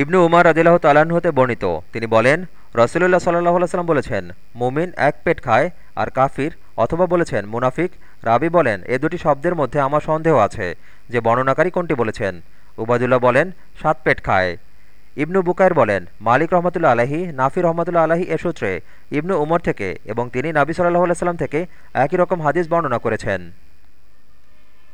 ইবনু উমার রাজিল্লাহ তালাহ হতে বর্ণিত। তিনি বলেন রসুল্লাহ সাল্লাহ সাল্লাম বলেছেন, মুমিন এক পেট খায় আর কাফির, অথবা বলেছেন, মুনাফিক। রাবি বলেন, এ দুটি শব্দের মধ্যে আমার সন্দেহ আছে, যে বর্ণনাকারী কোনটি বলেছেন। উবাদুল্লাহ বলেন, সাত পেট খায়। ইবনু বুকায়ের বলেন, মালিক রহমতুল্লা আলাহি নাফির রহমতুল্লা আলাহি এ সূত্রে ইবনু উমর থেকে এবং তিনি নাবি সাল্লাহ সাল্লাম থেকে একই রকম হাদিস বর্ণনা করেছেন।